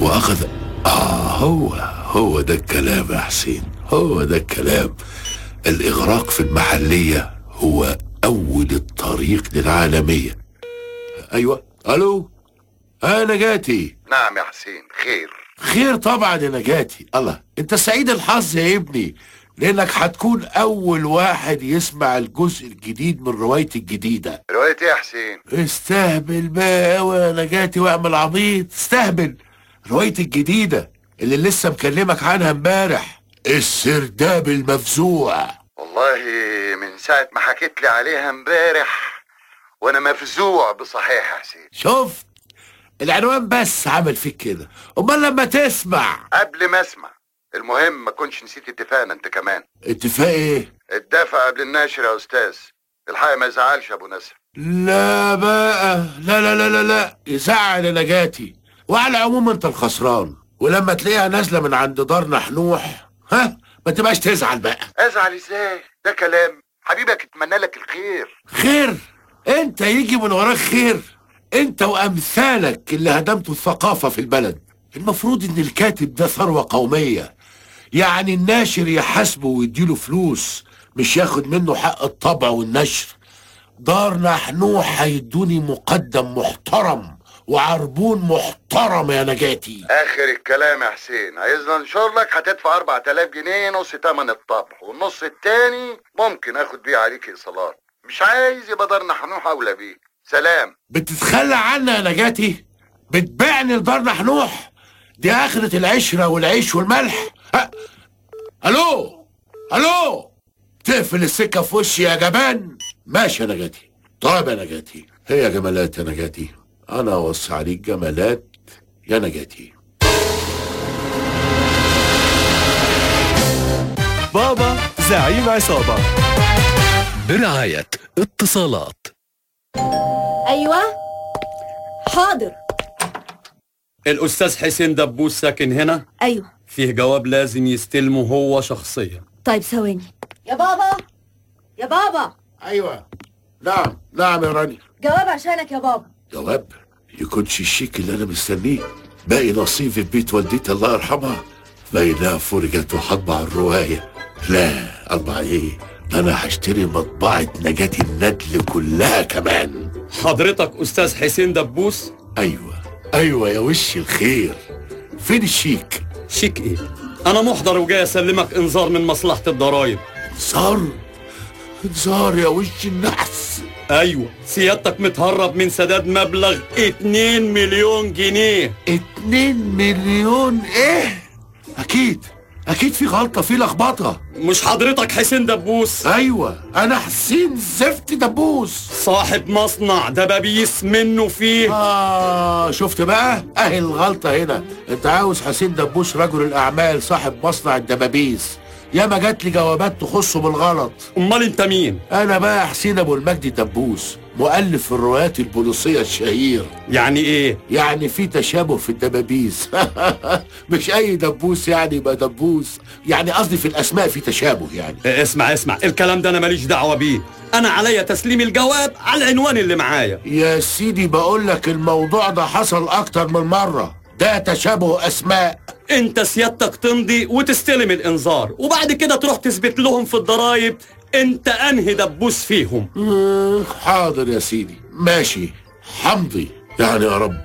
واخذ آه هو هو ده الكلام يا حسين. هو ده الكلام. الإغراق في المحلية هو أول الطريق للعالمية. أيوه. ألو؟ آه نجاتي. نعم يا حسين خير. خير طبعا يا نجاتي. الله أنت سعيد الحظ يا ابني لأنك هتكون أول واحد يسمع الجزء الجديد من روايتي الجديدة. رواية إيه يا حسين؟ استهبل بقى يا نجاتي واعمل عبيط. استهبل. روايتي الجديدة اللي لسه مكلمك عنها امبارح. السرداب المفزوع والله من ساعة ما حكيت لي عليها امبارح وأنا مفزوع بصحيح يا حسين. شفت؟ العنوان بس عمل فيك كده. أمال لما تسمع. قبل ما أسمع. المهم ما كنتش نسيت اتفاقنا أنت كمان. اتفاق إيه؟ الدافع قبل الناشر يا أستاذ. الحقيقة ما يزعلش يا أبو نسر. لا بقى. لا لا لا لا لا. يزعل نجاتي وعلى العموم انت الخسران. ولما تلاقيها نازلة من عند دار نحنوح ها؟ ما تبقاش تزعل بقى. ازعل إزاي؟ ده كلام. حبيبك اتمنى لك الخير. خير؟ انت يجي من وراك خير. انت وامثالك اللي هدمتوا الثقافة في البلد. المفروض إن الكاتب ده ثروة قومية. يعني الناشر يحاسبه ويديله فلوس مش ياخد منه حق الطبع والنشر. دار نحنوح هيدوني مقدم محترم. وعربون محترم يا نجاتي. آخر الكلام يا حسين. عايزنا انشر لك هتدفع 4000 جنيه نص تمن الطبع والنص التاني ممكن آخد بيه عليك ايصالات مش عايز يبقى دار نحنوح أولى بيه. سلام. بتتخلى عنا يا نجاتي؟ بتبيعني لدار نحنوح؟ دي آخرة العشرة والعيش والملح. ها. ألو؟ ألو؟ تقفل السكة في وشي يا جبان. ماشي يا نجاتي. طيب يا نجاتي. هي جمالات يا نجاتي. أنا أوصي عليك جمالات يا نجاتي. بابا زعيم عصابة. برعاية اتصالات. أيوه. حاضر. الأستاذ حسين دبوس ساكن هنا؟ أيوه. فيه جواب لازم يستلمه هو شخصيا. طيب ثواني. يا بابا. يا بابا. أيوة. نعم. نعم يا راني. جواب عشانك يا بابا. جواب يكونش الشيك اللي أنا مستنيه. باقي نصيبي في بيت والدتي الله يرحمها. بينها فرجت وهطبع الرواية لا أطبع إيه أنا هشتري مطبعة نجاة الندل كلها كمان. حضرتك أستاذ حسين دبوس؟ أيوة. أيوة يا وش الخير. فين الشيك؟ شيك إيه؟ أنا محضر وجاي أسلمك إنذار من مصلحة الضرايب. إنذار؟ إنذار يا وش النحس؟ أيوة سيادتك متهرب من سداد مبلغ 2 مليون جنيه. اتنين مليون إيه؟ أكيد أكيد في غلطة في لخبطة. مش حضرتك حسين دبوس؟ أيوه أنا حسين زفت دبوس. صاحب مصنع دبابيس منه فيه. آه شفت بقى؟ أهي الغلطة هنا. أنت عاوز حسين دبوس رجل الأعمال صاحب مصنع الدبابيس. ياما جات لي جوابات تخصه بالغلط. أمال أنت مين؟ أنا بقى حسين أبو المجد الدبوس مؤلف الروايات البوليسية الشهير. يعني إيه؟ يعني في تشابه في الدبابيس. مش أي دبوس يعني يبقى دبوس. يعني قصدي في الأسماء في تشابه يعني. اسمع اسمع. الكلام ده أنا ماليش دعوة بيه. أنا عليا تسليم الجواب على العنوان اللي معايا. يا سيدي بقول لك الموضوع ده حصل أكتر من مرة. ده تشابه أسماء. انت سيادتك تمضي وتستلم الانذار وبعد كده تروح تثبت لهم في الضرايب انت انهي دبوس فيهم. حاضر يا سيدي. ماشي. حمضي. يعني يا رب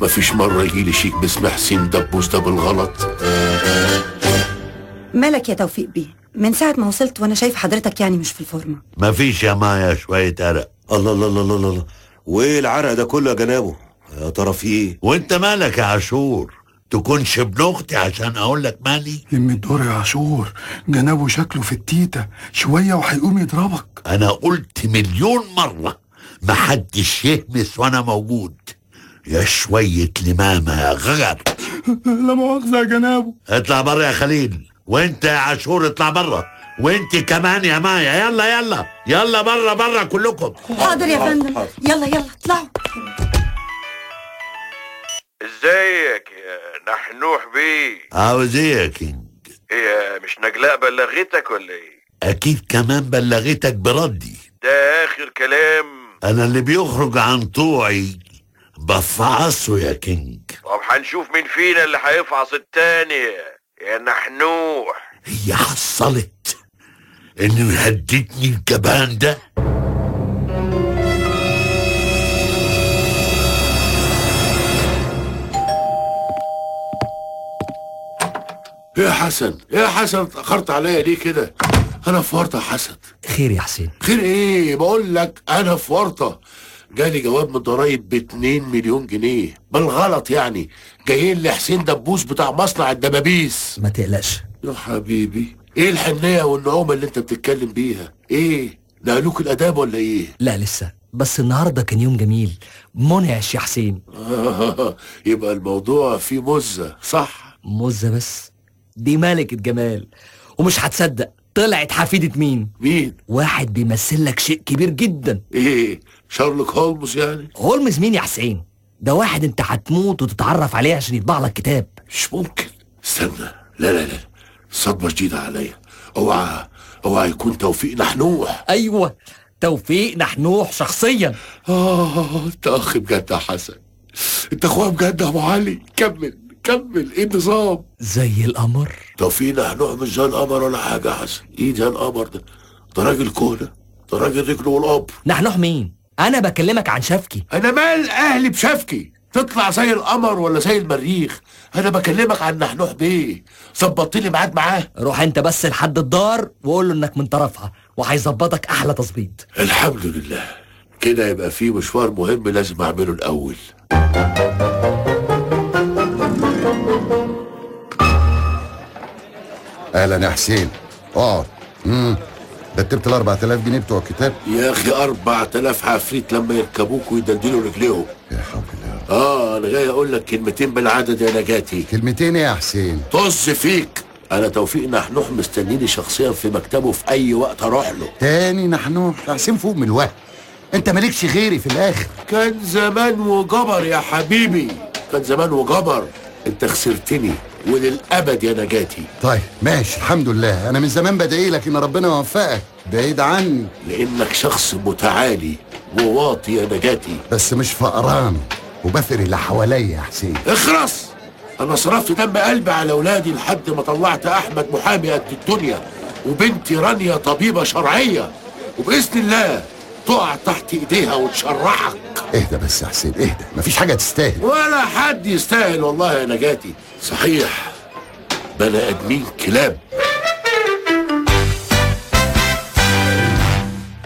مفيش مرة يجيلي شيك باسم حسين دبوس ده بالغلط. مالك يا توفيق بيه؟ من ساعة ما وصلت وأنا شايف حضرتك يعني مش في الفورمة. مفيش يا مايا شوية عرق. الله الله الله الله الله. وإيه العرق ده كله يا جنابه؟ يا ترى في إيه؟ وأنت مالك يا عاشور؟ تكونش ابن أختي عشان أقول لك مالي؟ لم الدور يا عاشور. جنابه شكله في التيتة شوية وهيقوم يضربك. أنا قلت مليون مرة محدش يهمس وأنا موجود. يا شوية لمامة يا غجر لا مؤاخذة يا جنابه. اطلع بره يا خليل. وأنت يا عاشور اطلع بره وأنت كمان يا مايا. يلا يلا. يلا بره بره كلكم. حاضر يا فندم. يلا يلا اطلعوا. نحنوح بيه عاوز إيه يا كينج هي مش نجلاء بلغتك ولا إيه؟ أكيد كمان بلغتك بردي. ده آخر كلام. أنا اللي بيخرج عن طوعي بفعصه يا كينج. طب هنشوف مين فينا اللي هيفعص التاني. يا نحنوح. هي حصلت. إنه يهددني الجبان ده. يا حسن يا حسن اتأخرت عليا ليه كده؟ أنا في ورطة يا حسن. خير يا حسين. خير إيه؟ بقول لك أنا في ورطة. جالي جواب من الضرايب ب 2 مليون جنيه. بالغلط يعني. جايين لحسين دبوس بتاع مصنع الدبابيس. ما تقلقش. يا حبيبي. إيه الحنية والنعومة اللي أنت بتتكلم بيها؟ إيه؟ نقلوك الأداب ولا إيه؟ لا لسه. بس النهارده كان يوم جميل. منعش يا حسين. يبقى الموضوع فيه مزة صح؟ مزة بس. دي ملكة جمال. ومش هتصدق طلعت حفيدة مين؟ مين؟ واحد بيمثل لك شيء كبير جدا. إيه شارلوك هولمز يعني؟ هولمز مين يا حسين؟ ده واحد انت هتموت وتتعرف عليه عشان يطبع لك كتاب. مش ممكن. استنى. لا لا لا. صدمة جديدة عليا. أوعى أوعى يكون توفيق نحنوح. أيوه توفيق نحنوح شخصيا. آه أنت اخ بجد يا حسن. أنت أخويا بجد يا أبو علي. كمل. كمل إيه النظام؟ زي القمر. توفيق نحنوح مش زي القمر ولا حاجة يا حسن؟ إيه ده القمر ده؟ ده راجل كهنة ده راجل رجله والقبر نحنوح مين؟ أنا بكلمك عن شفكي. أنا مال أهلي بشفكي. تطلع زي القمر ولا زي المريخ؟ أنا بكلمك عن نحنوح بيه. ظبطت لي ميعاد معاه. روح أنت بس لحد الدار وقول له إنك من طرفها وهيظبطك أحلى تظبيط. الحمد لله. كده يبقى في مشوار مهم لازم أعمله الأول. أهلا يا حسين. اقعد امم رتبت ال 4000 جنيه بتوع الكتاب. يا أخي 4000 عفريت لما يركبوك ويدلدلوا رجليهم. يا حول الله. آه أنا جاي أقول لك كلمتين بالعدد يا نجاتي. كلمتين يا حسين. طز فيك. أنا توفيق نحنوح مستنيني شخصيا في مكتبه في أي وقت أروح له. تاني نحنوح يا حسين فوق من الوهم أنت مالكش غيري في الآخر. كان زمان وجبر يا حبيبي. كان زمان وجبر. أنت خسرتني. وللأبد يا نجاتي. طيب ماشي الحمد لله. أنا من زمان بدعي لك إن ربنا يوفقك. بعيد عني. لأنك شخص متعالي وواطي يا نجاتي. بس مش فقران وبثر اللي حواليا يا حسين. اخرس أنا صرفت دم قلبي على أولادي لحد ما طلعت أحمد محامي قد الدنيا وبنتي رانيا طبيبة شرعية. وبإذن الله تقع تحت ايديها وتشرعك. اهدى بس يا حسين اهدى. مفيش حاجة تستاهل. ولا حد يستاهل والله يا نجاتي. صحيح بني ادمين كلاب.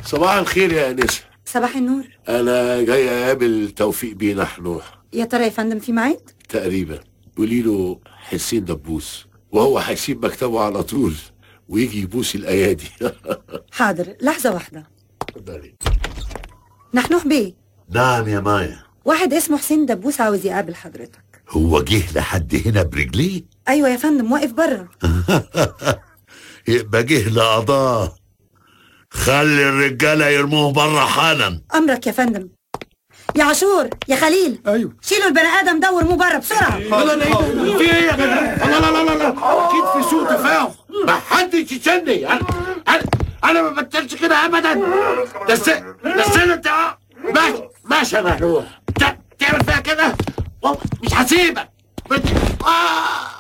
صباح الخير يا انسة. صباح النور. أنا جاي أقابل توفيق بيه نحنوح يا ترى يا فندم في ميعاد؟ تقريبا. قولي له حسين دبوس وهو هيسيب مكتبه على طول ويجي يبوس الأيادي. حاضر. لحظة واحدة. اتفضلي. نحنوح بيه نعم يا مايا. واحد اسمه حسين دبوس عاوز يقابل حضرتك. هو جه لحد هنا برجليه؟ أيوه يا فندم واقف بره. يبقى جه لقضاه. خلي الرجالة يرموه بره حالا. أمرك يا فندم. يا عاشور يا خليل. أيوه. شيلوا البني آدم ده وارموه بره بسرعة. لا لا لا في إيه يا جدع لا لا لا لا لا. أكيد في سوء تفاهم. ما حدش يشني أنا ما بتكلمش كده ابدا. ده الس ده السنة أنت آه ماشي ماشي يا محلول تعمل فيها كده؟ مش هسيبك. آه.